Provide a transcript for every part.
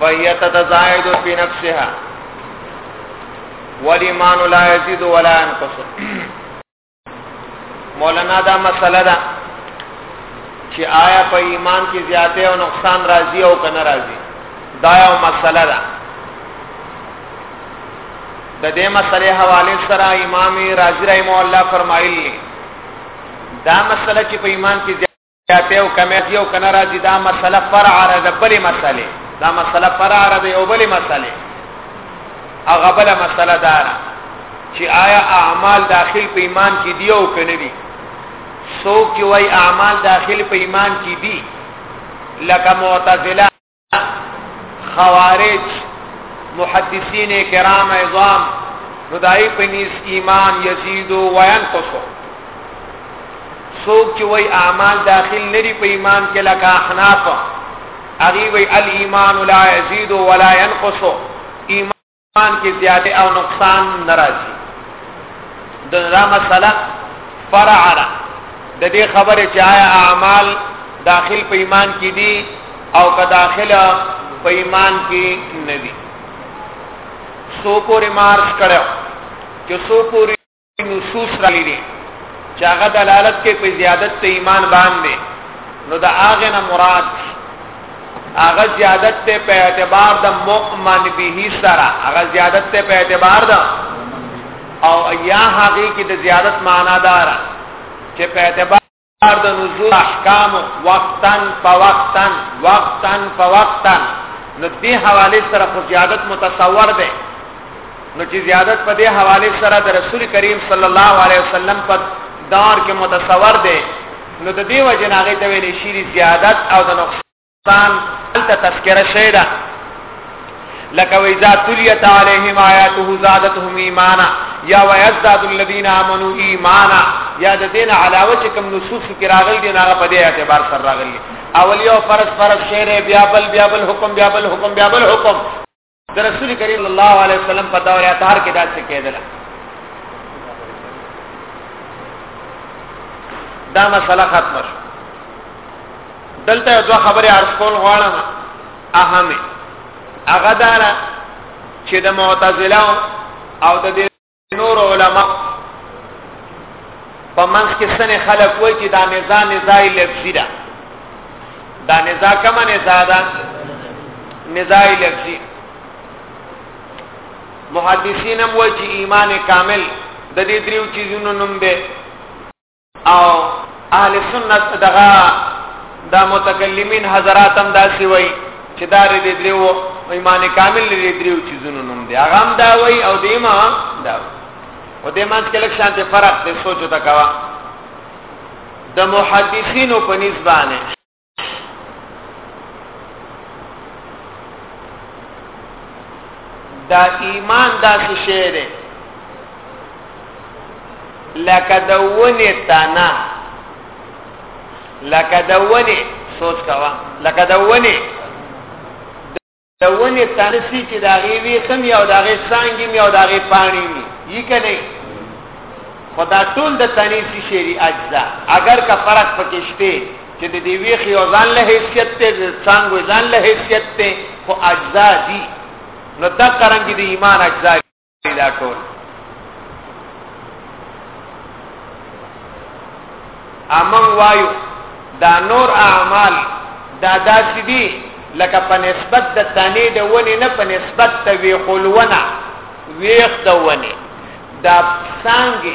فهي تتزايد في نفسها والايمان لا يزيد ولا ينقص مولانا دا مسله ده چې آیا په ایمان کې زیاته او نقصان راځي او کنه راځي دا یو مسله ده د دې مسلې حواله سره امام رازی رحم الله فرمایلی دا مسله چې په ایمان کې زیاته او کمی دی او کنه راځي دا مسله فرع ده بلې مسله دا مسله فرع ده یو بلې مسله هغه بل مسله ده چې آیا اعمال داخل په ایمان کې دی او کنه دی څوک چې وای اعمال داخل په ایمان کې دی لکه معتزله خوارج محدثین کرام عظام نو دای په نیس ایمان یزيد او وینقص څوک چې وای اعمال داخل لري په ایمان کې لکه احناف اغي وای الايمان لا يزيد ولا ينقص ایمان ایمان کې زیاده او نقصان ناراضي دا مسله فرعنا د دې خبره چې آیا اعمال داخل په ایمان کې دي او که داخل په ایمان کې نه دي سو پورې مارش کړو چې سو پورې نصوص راغلي دي چې هغه دلالت کوي په زیادت ته ایمان باندې نو دا هغه نه مراد هغه زیادت ته په اعتبار د مؤمن به سره هغه زیادت ته په اعتبار دا او یا هغه کې د زیادت معنا دار چې په اعتبار کار د نزول احکام وقتن فوقتن وقتن فوقتن نو دې حواله سره خو زیادت متصور ده نو چې زیادت په دې حواله سره د رسول کریم صلی الله علیه وسلم په دور کې متصور ده نو د دې وجه نه هغه ته ویل شي زیادت او د نقصان سان دلته تذکره شوی ده لکه وإذا تليت عليهم آياته زادتهم إيمانا یا ويزداد الذين آمنوا إيمانا یا د دین علاوه چې کوم نصوص کې راغلي دي هغه په دې اعتبار سره راغلي اول یو فرض فرض شعر بیا بل بیا بل حکم بیا بل حکم بیا بل حکم د رسول کریم صلی الله علیه وسلم په دور اطهار کې دا څه کېدل دا مسله ختمه شو دلته یو دوه خبرې عرض کول غواړم اهمه هغه دا چې د معتزله او د نور علما په منځ کې سن خلق وای چې دا نزا نزا لفظي ده دا نزا کومه نزا ده نزا لفظي محدثین هم وای چې ایمان کامل د دې دریو چیزونو نوم دی او اهل سنت دغه دا متکلمین حضرات هم داسي وای چې دا دې دریو ایمان کامل دې دریو چیزونو نوم دی هغه هم دا وای او دیما دا او دې مانس کې لک شانته فرق ته سوچو تا کوا د محدثینو په نسبانه دا ایمان دا څه شی دی لکه د ونې تنه لکه د ونې سوچ کوا لکه د ونې د ونې تنه سي چې د هغې ویښه مي او د هغې څانګې مي او د هغې پاڼې مي یي که نه خو دا ټول د تنې سي شعري اجزا اگر که فرق پکې شته چې د دې ویښې او ځان له حیثیت دی د څانګو ځان له حیثیت دی خو اجزا دي نو دا قرنګي د ایمان اجزا دا ټول امن وایو دا نور اعمال دا داسې دي لکه په نسبت د تنې د ونې نه په نسبت د ویخولونه ویخ د ونې دا څنګه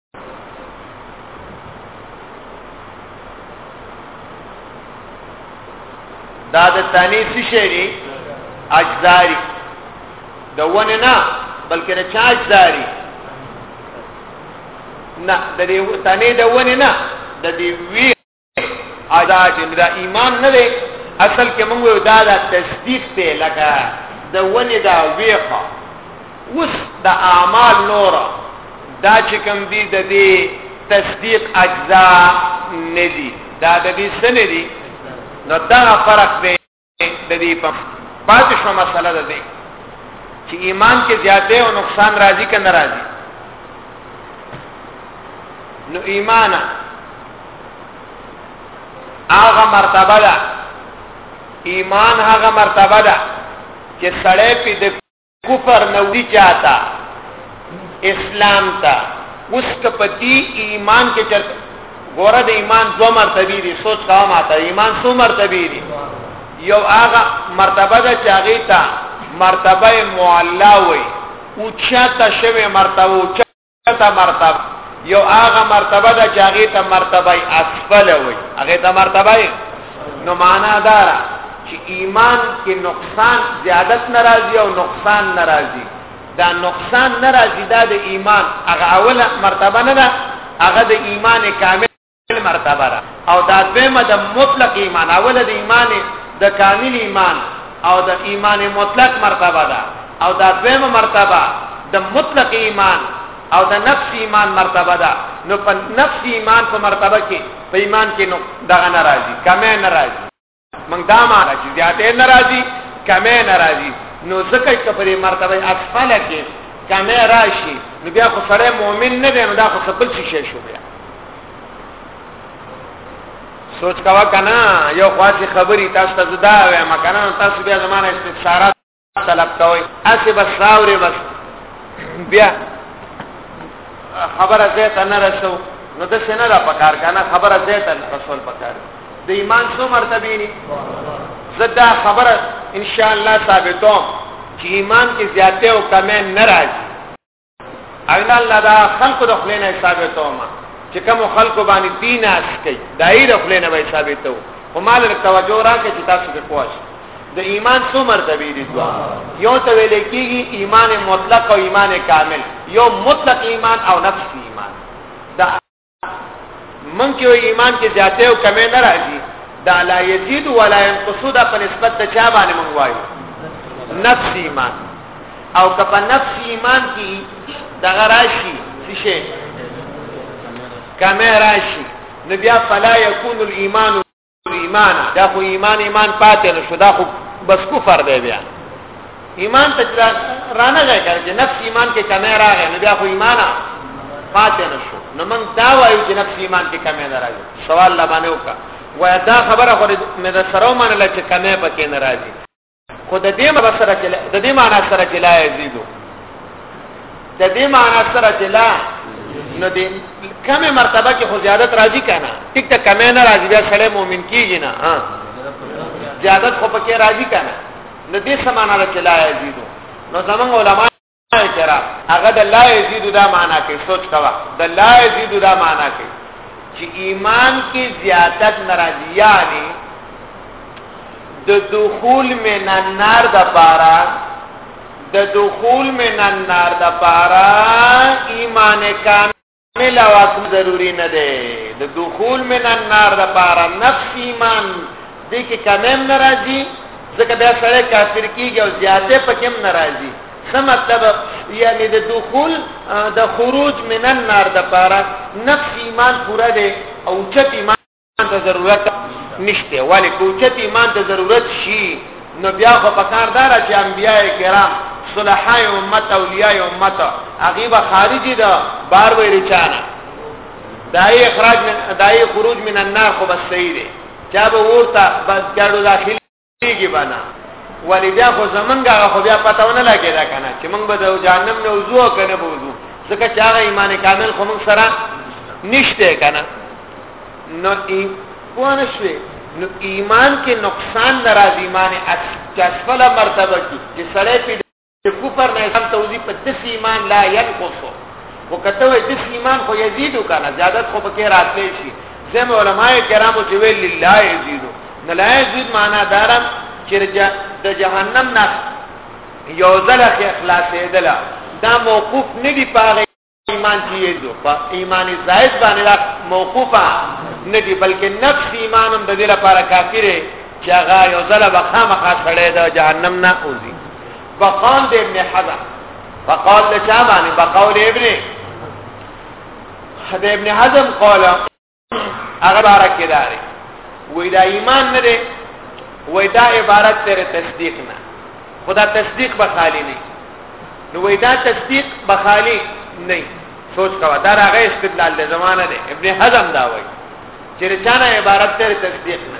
دا د تانیث شی دی اجزاری د ونه نه بلکې د چا اجزاری نه د دې تانې د ونه نه د دې وی ادا چې دا ایمان نه دی اصل کې موږ یو دا د تصدیق ته لکه د ونې دا ویخه اوس د اعمال نور دا چې کوم دی د دې تصدیق اجزا نه دي دا د دې سن دي نو دا فرق دی د دې په پاتې شو مسله ده دې چې ایمان کې زیاته او نقصان راځي که ناراضي نو ایمان هغه مرتبه ده ایمان هغه مرتبه ده چې سړی په کفر نوی چاته اسلام ته اوس کپتی ایمان کې چرته ګوره د ایمان دو مرتبه دي سوچ کاوه ماته ایمان څو مرتبه دي یو هغه مرتبه ده چې هغه ته مرتبه معلا وي او چاته شوی مرتبه ته مرتبه یو هغه مرتبه ده چې هغه ته مرتبه اسفل وي هغه ته مرتبه نو معنا دا چې ایمان کې نقصان زیادت ناراضي او نقصان ناراضي دا نقصان ناراضي دا د ایمان هغه اوله مرتبه نه ده هغه د ایمان کامل مرتبه ده او دا دویمه د مطلق ایمان اوله د ایمان د کامل ایمان او د ایمان مطلق مرتبه ده او دا دویمه مرتبه د مطلق ایمان او د نفس ایمان مرتبه ده نو په نفس ایمان په مرتبه کې په ایمان کې نو دغه ناراضي کمه ناراضي موږ دا معنی چې زیاتې ناراضي کمې ناراضي نو ځکه چې په دې مرتبه اسفله کې کمې راشي نو بیا خو سره مؤمن نه دی نو دا خو خپل څه شي شو بیا سوچ کوا کنه یو خاصی خبری تاسو ته زدا وې مکنه تاسو بیا زمانه استفسارات طلب کوي اسی بس راوري بس بیا خبره زه ته نه رسو نو د سینه را پکار کنه خبره زه ته رسول پکار د ایمان څو مرتبه ني زدا خبره ان شاء الله ثابتو چې ایمان کې زیاته او کمه نه راځي اغنا الله دا خلق د خلین حساب ته ما چې کوم خلق باندې دین اس کوي دای د خلین به حساب ته خو مال توجه راکړي چې تاسو به پوښ د ایمان څو مرتبه دي دوا یو ته ویل کېږي ایمان مطلق او ایمان کامل یو مطلق ایمان او نفس ایمان دا من کې ایمان کې زیاته او کمې نه راځي دا لا یزيد ولا ينقص دا په نسبت د چا باندې مونږ وایو نفس ایمان او که په نفس ایمان کې دغه راشي څه کمه راشي نو بیا فلا یکون الايمان ایمان دا خو ایمان ایمان پاتې نه شو دا خو بس کفر دی بیا ایمان ته رانه غی کړ چې نفس ایمان کې کمی راغی نو بیا خو ایمان پاتې نه شو نو موږ دا وایو چې نفس ایمان کې کمی نه راځي سوال لا باندې وکړه وای دا خبره خو مې د سره ومنله چې کمی پکې نه راځي خو د دې معنا سره چې د دې معنا سره چې لا یزيدو د دې معنا سره چې لا نو دې کمه مرتبه کې خو زیادت راځي کنه ټیک ته کمه نه راځي بیا سره مؤمن کیږي نه ها زیادت خو پکې راځي کنه نو دې سمانه چې لا یزيدو نو زمونږ علما اعتراف هغه د لا یزيد دا معنا کوي سوچ کوا د لا یزيد دا معنا کوي چې ایمان کې زیاتت ناراضي یعنی د دخول من النار د پارا د دخول من النار د پارا ایمان کامل ملا واسم ضروری نه ده د دخول من النار د پاره نفس ایمان دې کې کمم ناراضي ځکه بیا سره کافر کیږي او زیاته پکم ناراضي څه مطلب یعنی د دخول د خروج من النار د پاره نفس ایمان پورا ده او چت ایمان ته ضرورت نشته ولی کوچت ایمان ته ضرورت شي نو بیا خو پکار دار چې انبیای کرام صلحای امت اولیای امت هغه به خارجي ده بار وې رچانه دای اخراج من دای خروج من النار خو بس صحیح دی چا به ورته بس جاړو داخلي کیږي بنا ولی بیا خو زمونږه خو بیا پته ونه لګی دا کنه چې مونږ به د جهنم نه وضو کنه به وضو ځکه چې هغه ایمان کامل خو مونږ سره نشته کنه نو ای پونه شوي نو ایمان کې نقصان ناراض ایمان اسفل مرتبه کې چې سړی چې کفر نه اسلام توضیح په دس ایمان لا ينقص او کته وې دس ایمان خو یزيد کنه زیادت خو پکې راتلی شي زم علماء کرامو چې ویل لله یزيد نه لا یزيد معنا دارم چې د جهنم نه یو ځل اخلاصې دلا دا موقوف نه دی پاره ایمان چې یې جو په ایمان زائد باندې دا موقوفه نه دی بلکې نفس ایمان هم د دې لپاره کافی دی چې هغه یو ځله به خامخا سړی د جهنم نه اوځي بقال د ابن حزم بقال د چا باندې بقول ابن د ابن حزم قوله هغه باره کې داري وای دا ایمان نه دی وای دا عبارت تر تصدیق نه خدا تصدیق به خالی نه نو وای دا تصدیق به خالی نه سوچ کا دا راغه استدلال د زمانه دی ابن حزم دا وای چې رچانه عبارت تر تصدیق نه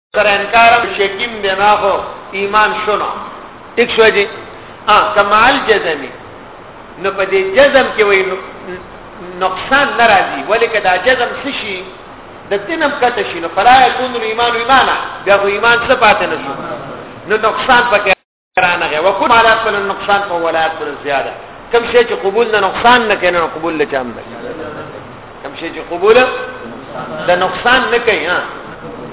سره انکار شکیم دی نه خو ایمان شنو ټیک شو جی ا کمال جزمی نو په دې جزم کې وای نقصان ناراضي ولیک دا جزم څه شي د دینم کته شي نو فلا یکون ایمان ایمانا بیا خو ایمان څه پاتې نشو نو نقصان پکې کرانغه وکړ مالات پر نقصان په ولایت پر زیاده کم شي چې قبول نه نقصان نه کینې نو قبول له چام نه کم شي چې قبول د نقصان نه کوي ها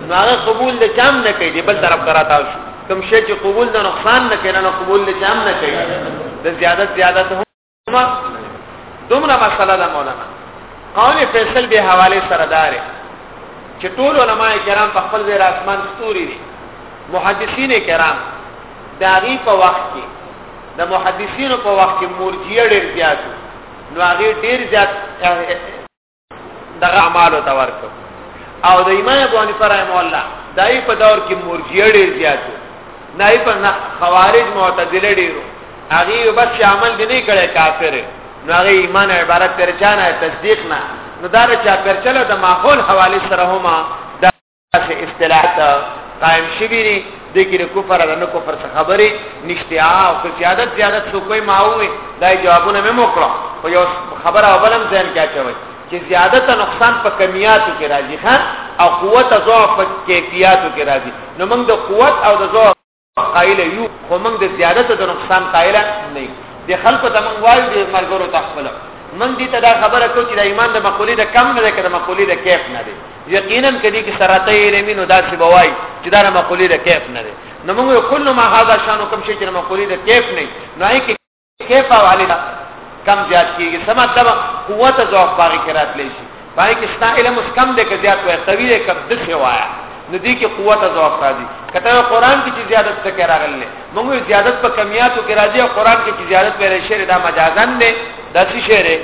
نو هغه قبول له چام نه کوي دی بل طرف کرا تاسو کم شي چې قبول د نقصان نه کینې نو قبول له چام نه کوي د زیادت زیادت دومره مسله ده مولانا قول فیصل به حواله سره داره چې ټول علما کرام په خپل ځای آسمان ستوري دي محدثین کرام داغي په وخت کې د محدثینو په وخت کې مرجیه ډېر زیات نو هغه ډېر زیات دغه اعمالو ته ورکړو او د امام ابو حنیفه رحم الله دای په دور کې مرجیه ډیر زیات نه په خوارج معتزله ډیرو هغه بس عمل به نه کړي کافر نو هغه ایمان عبارت ترچانه تصدیق نه نو دا چې پرچله د ماحول حواله سره هما چې اصطلاحات قائم شوی دی د کې کفر د نه کفر څخه خبرې نشته او که زیادت زیادت څو کوئی ماوي دا جوابونه مې موکړه خو یو خبره اولم ځین کې اچوي چې زیادت نقصان په کمیاتو کې راځي ها او قوت ضعف په کیفیتو کې راځي نو موږ د قوت او د ضعف قائل یو خو موږ د زیادت د نقصان قائل نه یو د خلکو ته موږ وایو د مرګورو تخپل من دې ته دا خبره کو چې د ایمان د مقولې د کم نه ده کړه مقولې د کیف نه ده یقینا کدی کې سرته یې لمین او داسې بوای چې دا مقولې د کیف نه ده نو موږ کله ما هاذا شانو کوم شي چې مقولې د کیف نه نه کیف او علی کم زیات کیږي څه مطلب قوت ضعف باندې کې راتلی شي باندې کې ستا علم اوس کم دی که زیات وای قوی دی کم دسه وایا نو دې کې قوت ضعف راځي کته قرآن کې چې زیادت څه کې راغلي موږ زیادت په کمیاتو کې راځي او قرآن کې چې زیادت پیدا شي دا مجازن دی دا څه شی دی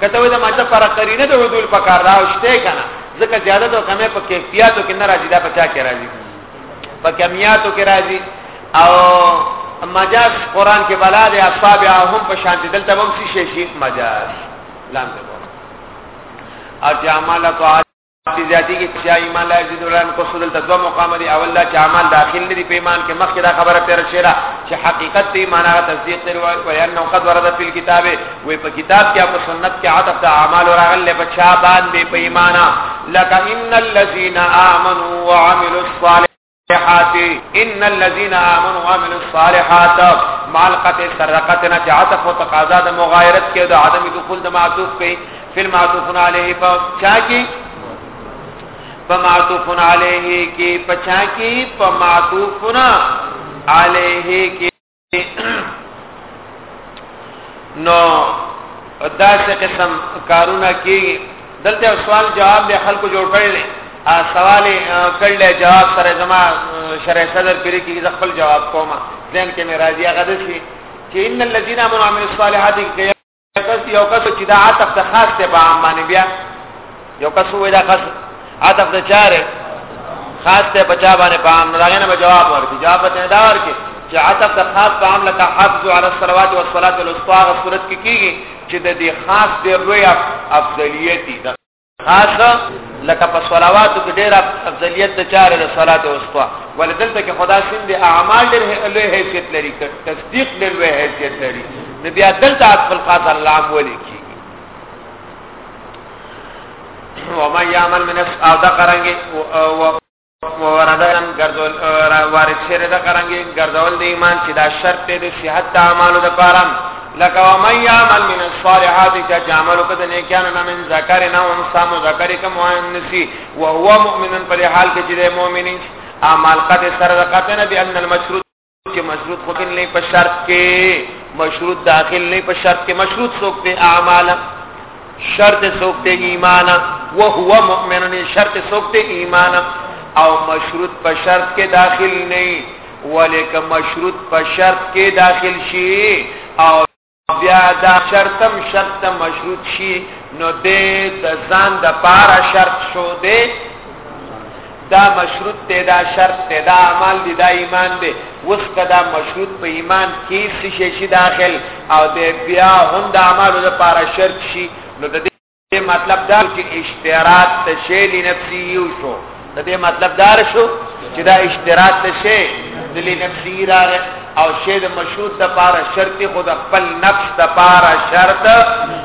کته وې د ماده پر قرینه د حدود په کار راوشته کنه ځکه زیاده او کمه په کیفیتو کې نه راځي دا په چا کې راځي په کمیاتو کې راځي او مجاز قران کې بلا د اصحاب هم په شان دي دلته هم شي شي مجاز لاندې او جاملت چې ذاتی کې چې ایمان لا یزيد وران کو سودل تدو مقام دی اول لا چې اعمال داخل لري په ایمان کې مخکې دا خبره تیر شیرا چې حقیقت دی معنا تصدیق تیر وای او ان قد ورد فی الكتاب وې په کتاب کې او سنت کې عادت د اعمال راغل په چا باندې په ایمانا لک ان الذين امنوا وعملوا الصالحات صالحات ان الذين امنوا وعملوا الصالحات مال قطع سرقت نه جاتف او تقاضا د مغایرت کې د عدم دخول د معطوف کې فل معطوف علیه په چا کې په معطوف علیه کې پچا کې په معطوف علیه کې نو دا څه قسم کارونه کیږي دلته سوال جواب به خلکو جوړ کړل سوال کړل جواب سره زما شرع صدر پرې کې ز خپل جواب کومه ځین کې مې راځي هغه دسی چې ان الذين امنوا وعملوا الصالحات کس یو کس چې دا عطف د خاص ته په عام باندې بیا یو کس وې دا خاص عطف د چاره خاص ته بچا باندې په عام راغې نه جواب ورکړي جواب ته دا ورکړي چې عطف د خاص په عام لکه حفظ علی الصلوات والصلاه الوسطى صورت کې کیږي چې د دې خاص د لوی افضلیت دي خاصه لکه په صلواتو کې ډېر افضلیت د چار له صلات او استوا ول دلته کې خدا سین دي اعمال ډېر له حیثیت لري تصدیق ډېر له حیثیت لري نو بیا دلته خپل خاص الله عام ولي کی وما يعمل من او دا قرانګي وردن ګرځول وارد شری د قرانګي ګرځول د ایمان چې دا شرط دی د صحت د اعمالو د پاره لکه و من یعمل من الصالحات جامل کده نه کان نه من ذکر نه ان سام ذکر کم وانسی وهو مؤمن پر حال کې چې مؤمنین اعمال قد سر قد نبی ان المشروط کې مشروط خو کې نه په شرط کې مشروط داخل نه په شرط کې مشروط څوک دی اعمال شرط څوک دی ایمان او هو مؤمن نه شرط څوک دی ایمان او مشروط په شرط کې داخل نه ولیک مشروط په شرط کې داخل شي او بیا دا شرطم شرط مشروط شي نو د ځان د پاره شرط شو دی دا مشروط ته دا شرط ته دا عمل دی دا ایمان دی وس کدا مشروط په ایمان کې څه شي داخل او د بیا هم د اعمالو لپاره شرط شي نو د دې مطلب دا چې اشتراط ته شی لنفسي یو شو د دې مطلب دا شو چې دا اشتراط ته شی د لنفسي راغی او شی د مشروط د پاره شرط خو د خپل نفس د پاره شرط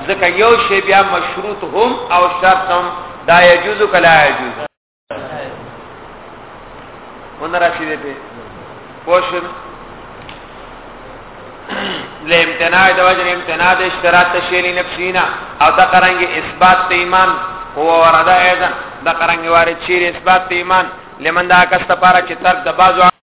ځکه یو شی بیا مشروط هم او شرط هم دا یجوز کلا یجوز ون راشي دې په پوښن له امتناع د وجه امتناع د اشتراط تشیل نفسینا او دا قرانګي اثبات ته ایمان هو وردا اذن دا قرانګي وارد شیر اثبات ته ایمان لمن دا کس ته پاره چې تر د بازو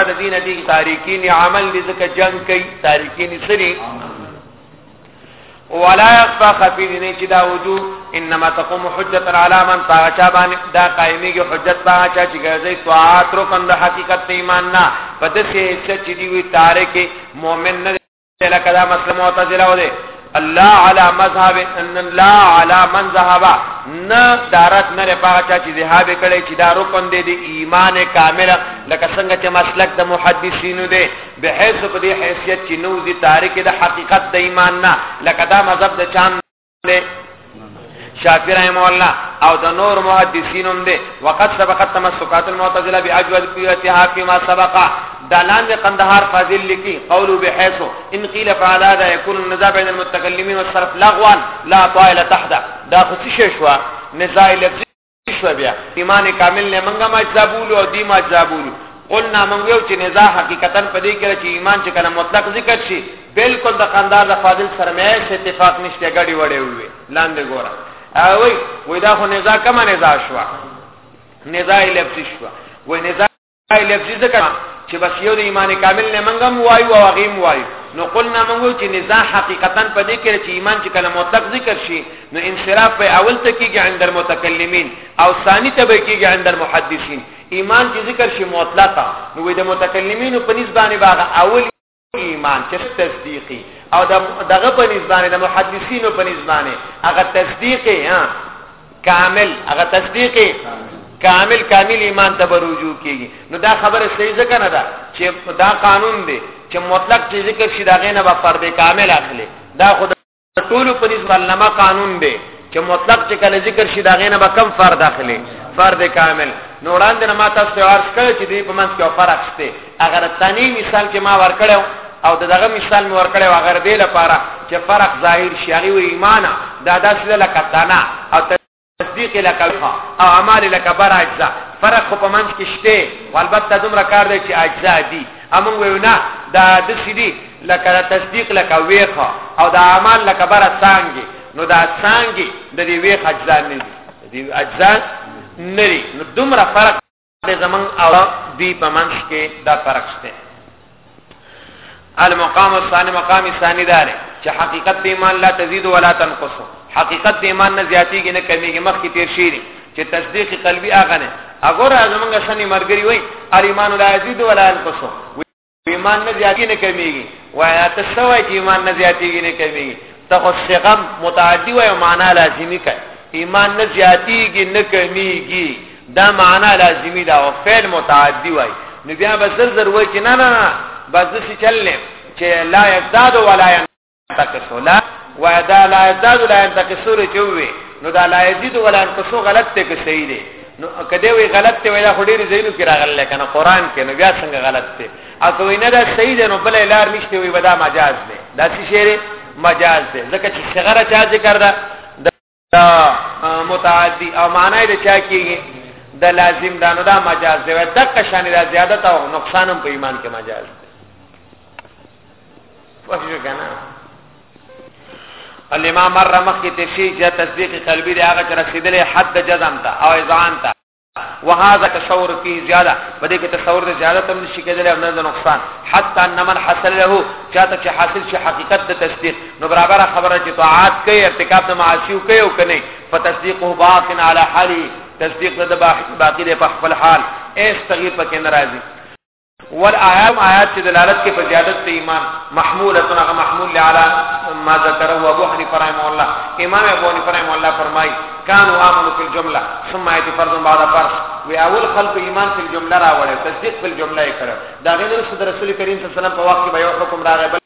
د دین دي تاریکین عمل دي ځکه جنگ کوي تاریکین سری ولا يخفى خفي دي نه چې دا وجو انما تقوم حجت على من طاعه باندې دا قائمي کې حجت باندې چې ګرځي طاعت رو کند حقیقت ایمان نه پدې چې چې دی وی تاریکې مؤمن نه لکه دا مسله معتزله و دي الله على مذهب ان الله على من ذهب نه دارت نه پاغه چا چې ذهاب کړي چې دا رکن دی د ایمان کامل لکه څنګه چې مسلک د محدثینو دی به حیث په دې حیثیت چې نو دي تاریخ د حقیقت د ایمان نه لکه دا مذهب د چان دی شافعی رحم الله او د نور محدثین هم دي وقد سبقت تمسکات المعتزله باجود قیتها فيما سبق دالان به قندهار فاضل لکی قولو بحيث ان قيل فعل هذا يكون النزاع بين المتكلمين والصرف لغوا لا طائل تحت دا خصیشه شو نزاع لفظی شو بیا ایمان کامل نه منګه ما اجزا بولو او دی ما اجزا بولو قلنا من ویو چې نزا حقیقتا په دې کې چې ایمان چې کله مطلق ذکر شي بالکل د قندار د فاضل سرمایه څخه اتفاق نشته غړي وړي وي لاندې ګوره اوی وای دا خو نزا کما نزا شو نزا لپس شو وای نزا لفظي ځکه چې بس یو د ایمان کامل نه منګم وایو او غیم وایو نو قلنا منګو چې نزاع حقیقتا په دې کې چې ایمان چې کله مطلق ذکر شي نو انصراف په اول ته کېږي عند المتکلمین او ثانی ته به کېږي عند المحدثین ایمان چې ذکر شي مطلقه نو د متکلمین په نسبت باندې باغ اول ایمان چې تصدیقي او دغه په نسبانه د محدثینو په نسبانه هغه تصدیقي ها کامل هغه تصدیقي کامل کامل ایمان ته رجوع کیږي نو دا خبره صحیح ځکه نه ده چې دا قانون دی چې مطلق چې ذکر شي دا غینه به فرد کامل اخلي دا خود ټولو په نسبت علامه قانون دی چې مطلق چې کله ذکر شي دا غینه به کم فرد داخلي فرد کامل نو وړاندې نه ما تاسو ته عرض کړ چې دې په منځ کې فرق شته اگر ثاني مثال کې ما ورکړو او دغه مثال مې ورکړی و غیر دې لپاره چې فرق ظاهر شي هغه ایمانه دا داسې لکه تنه او تصدیق لکه وفا او اعمال لکه بر اجزا فرق خو په منځ کې شته او البته دومره کار دی چې اجزا دي امون ویو نه دا د سیدی لکه تصدیق لکه ویخه او دا اعمال لکه بر څنګه نو دا څنګه د دې ویخه اجزا نه دي د اجزا نه دي نو دومره فرق د زمون او دوی په منځ کې دا فرق شته المقام الثاني مقام ثاني دار چې حقیقت د ایمان لا تزيد ولا تنقص حقیقت د ایمان نه زیاتیږي نه کمیږي مخکې تیر شي چې تصدیق قلبي اغه نه اگر زمونږ سني مرګري وای ایمان لا يزيد ولا ينقص ایمان نه زیاتیږي نه کمیږي وایا ته سوای چې ایمان نه زیاتیږي نه کمیږي ته خو صيغه متعدی وای معنا لازمی کوي ایمان نه زیاتیږي نه کمیږي دا معنا لازمی دا او فعل متعدی وای نو بیا به زر زر وای چې نه نه بس څه چلنه چې لا یزداد ولا تکسو لا وعدا لا یزداد لا تکسو رچوي نو دا لا یزيد ولا انقصو غلط ته کې صحیح دی نو کده وی غلط ته ویلا خډیر زینو کې راغله کنه قران کې نو بیا څنګه غلط ته او که وینه دا صحیح دی نو بل لار نشته وی ودا مجاز دی دا څه شی مجاز دی ځکه چې صغره چا ذکر ده دا متعدی او معنی د چا کیږي د لازم دانو دا مجاز دی د قشان دا زیادت او نقصان هم په ایمان کې مجاز دی پوښتنه کنه الامام مر مخ کې تفسیر یا تصدیق قلبی دی هغه چې رسیدلې حد جزم ته او اذعان ته وهذا تصور فيه زیاده په دې کې تصور د زیادت هم نشي کېدلی او نه د نقصان حتی ان من حاصل له چاته چې حاصل شي حقیقت د تصدیق نو برابر خبره چې طاعات کوي ارتکاب د معاصیو کوي او کني فتصدیقه باق على حاله تصدیق د باقی دی په خپل حال ایس تغییر پکې ناراضي والآيام آيات چې دلالت کې په زیادت ته ایمان محموله هغه محمول لعلى ما ذكر هو ابو حنيفه رحمه الله امام ابو حنيفه رحمه الله فرمای كانوا امنوا في الجمله ثم ياتي فرض بعد فرض وی اول خلق ایمان په جمله راوړل تصدیق په جمله یې کړو دا غیر رسول کریم صلی الله علیه وسلم په وخت کې به یو حکم راغی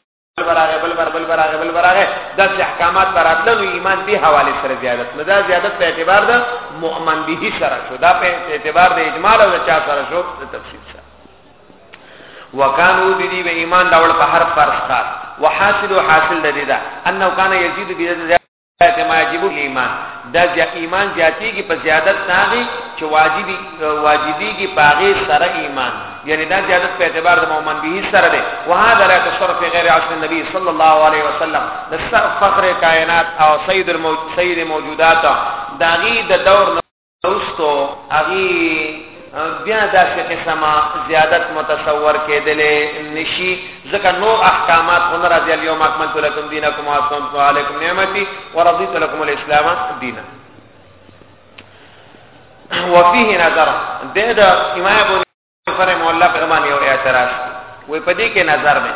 براغه بل بر بل براغه بل براغه د احکامات براتلو ایمان به حواله سره زیادت نه دا زیادت په اعتبار د مؤمن به سره شو دا په اعتبار د اجمال او د چا سره شو د تفصیل سره وکانو د دې ایمان ډول په هر فرض خاص وحاصل حاصل لري دا انه کان یزيد بیا ته واجب ایمان دا زیا ایمان زیاتیږي په زیادت داغي چې واجبي واجبيږي باغې سره ایمان یعنی دا زیادت په اعتبار د مؤمن به سره ده وهذا لا تصرف غیر عصر النبي صلی الله علیه وسلم د فخر کائنات او سید الموجود سید موجودات داغي د دور وروسته هغه بیا داسې قسمه زیادت متصور کېدلې نشي ځکه نور احکامات خو نه راځي اليوم اکملت لکم دینکم واتممت علیکم نعمتي ورضیت لکم الاسلام دینا وفيه نظر د امام ابو سره مولا په باندې یو اعتراض وي په دې کې نظر مې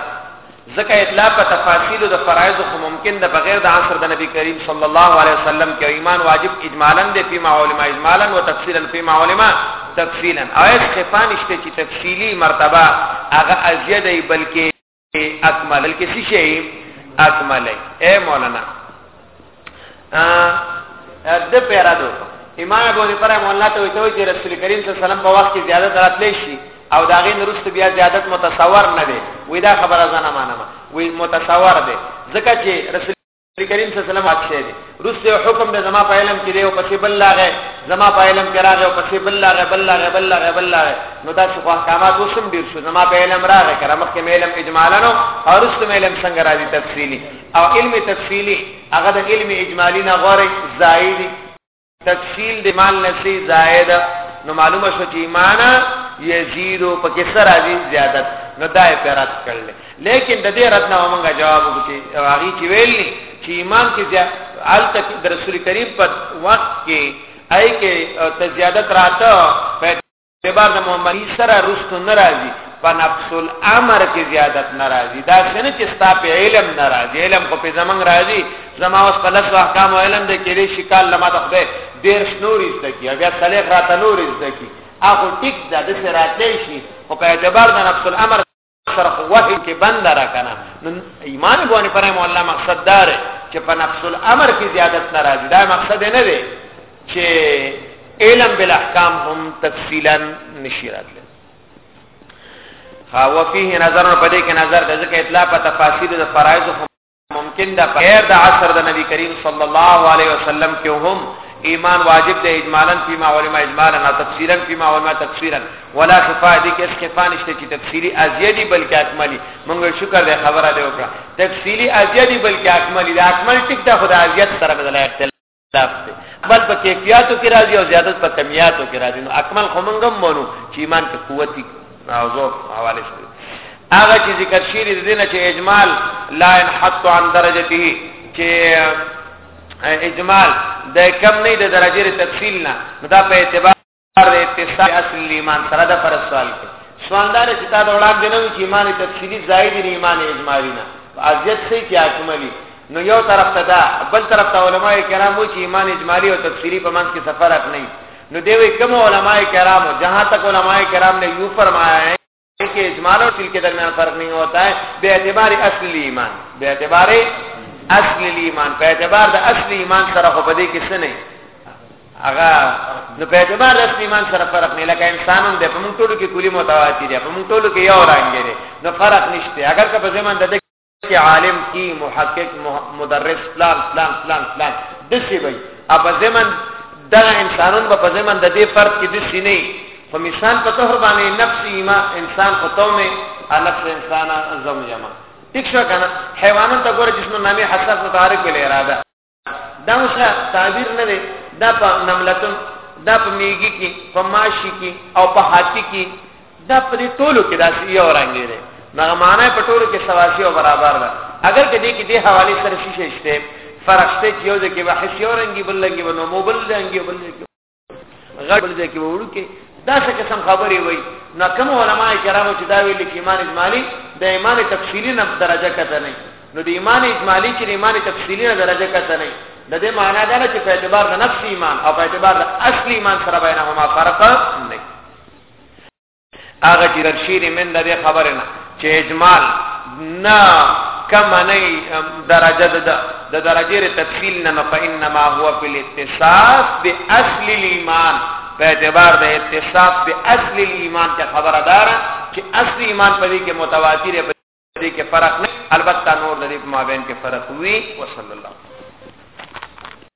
ځکه اطلاع په تفاصیل د فرایض خو ممکن د بغیر د عصر د نبی کریم صلی الله علیه وسلم کې ایمان واجب اجمالا دی په معلومه اجمالا او تفصیلا په معلومه تفصیلا او اس خفان شته چې تفصیلی مرتبه هغه ازیده بلکې اکمل کې څه شي اکمل اے مولانا ا د پیرا دو امام ابو حنیفه رحمه الله ته وی چې رسول کریم صلی الله علیه وسلم په وخت کې زیادت راتلی شي او دا غي نرست بیا زیادت متصور نه دی وې دا خبره زنه مانما وې متصور دی ځکه چې رسول نبی کریم صلی الله علیه وسلم اکشه دی روسته حکم د زما په علم کې دی او پسې بل لاغه زما په علم کې راغی او پسې بل لاغه بل لاغه بل لاغه بل لاغه نو دا څه احکامات وسم ډیر شو زما په علم راغی کړه مخکې مې علم اجمالا نو او روسته مې علم څنګه راځي تفصیلی او علم تفصیلی هغه د علم اجمالی نه غوړي زائد تفصیل د مال نسی زائد نو معلومه شو چې ایمان یزید په کې سره دی زیادت نو دای پر رد کړل لیکن د دې رد نه موږ جواب وکړي او هغه چې ویل چې ایمان کې زیات الته د رسول کریم په وخت کې آی کې ته زیادت راته اعتبار د محمدی سره رستو ناراضي په نفس الامر کې زیادت ناراضي دا څنګه چې ستا په علم ناراضي علم خو په زمنګ راضي زما اوس په لاسو احکام علم د کېلې شکال لمه ته خدای ډېر شنوري زده کی بیا صالح راته نوري زده کی اخو ټیک ده د سراتې شي او په اعتبار د نفس الامر سره خو وحی کې بند را کنه نو امام ابو حنیفه رحم الله مقصد دار چې په نفس الامر کې زیادت نه راځي دا مقصد نه دی چې علم بالاحکام هم تفصیلا نشی راځي ها وفيه نظر په دې کې نظر د ځکه اطلاع په تفاصیل د فرایض ممکن ده په غیر د عصر د نبی کریم صلی الله علیه وسلم کې هم ایمان واجب ده اجمالا فيما علماء اجمالا نه تفصیلا فيما علماء تفصیلا ولا خفاء دي کې خفاء نشته چې تفصیلی ازیدی بلکې اکملی موږ شکر ده خبره ده وکړه تفصیلی ازیدی بلکې اکملی ده اکمل ټیک ده خدای ازیت سره بدلایته خلاف دی عمل په کیفیتو کې راځي او زیادت په کمیاتو کې راځي نو اکمل خو موږ هم مونږ چې ایمان کې قوت او زور حواله شي هغه چې ذکر شي د دې نه چې اجمال لا ينحط عن درجته چې اجمال د کم نه د درجه تفصیل نه دا په اعتبار پر اتصال اصل ایمان سره د پر سوال کې سواندار چې تا د وړاندې نو چې ایمان تفصیلی زائد نه ایمان اجمالی نه ازیت سي کې اکملی نو یو طرف ته دا بل طرف ته علما کرام چې ایمان اجمالی او تفصیلی په منځ کې سفر اخ نه نو دوی کوم علما کرام جہاں تک علما کرام نے یو فرمایا ہے کې اجمال او تل کې درمیان فرق نه ہوتا ہے به اعتبار اصل ایمان به اعتبار اصل ایمان په اعتبار د اصل ایمان سره خو بده کې څه نه هغه نو په اعتبار د اصل ایمان سره فرق نه لکه انسانون د په موږ ټولو کې کلی متواتر دی په موږ ټولو کې یو رنگ دی نو فرق نشته اگر که په زمون د چې عالم کی محقق مدرس پلان پلان پلان پلان دسی وي اپ زمن دا انسانون په زمن د دې فرد کې دسی نه خو مثال په تور باندې نفس ایما انسان خو تو نه نفس انسان زم یما ٹھیک شو کنه حیوانات ته ګوره جسم نامي حساس متحرک ویل اراده دا اوس تعبیر نه دی دا په نملتون دا په میږي کې په ماشي کې او په هاتی کې دا په دې ټولو کې دا یو رنګ دی نو معنی په ټولو کې سواسي او برابر ده اگر کدی کې دې حواله سره شي شته فرق شته چې یو ځکه به حسي او رنګي بل لګي بنو موبل لګي بل لګي غړ بل ځای کې وړو کې دا څه قسم خبرې وای نو کوم علما کرامو چې دا ویل چې ایمان اجمالی د ایمان تفصیلی نه درجه کته نه نو د ایمان اجمالی چې د ایمان تفصیلی نه درجه کته نه د دې معنی دا نه چې په اعتبار د نفس ایمان او په اعتبار د اصلي ایمان سره بینهما فرق نه هغه چې رد شي دي من د دې خبرې نه چې اجمال نه کم نه درجه د د درجه ر تفصیل نه نو فإنما هو في الاتصاف بأصل الإيمان په اعتبار د اتصاف بأصل الإيمان ته خبره دار چې اصل ایمان په دې کې متواتر په دې کې فرق نه البته نور د دې په مابین کې فرق وي وصلی الله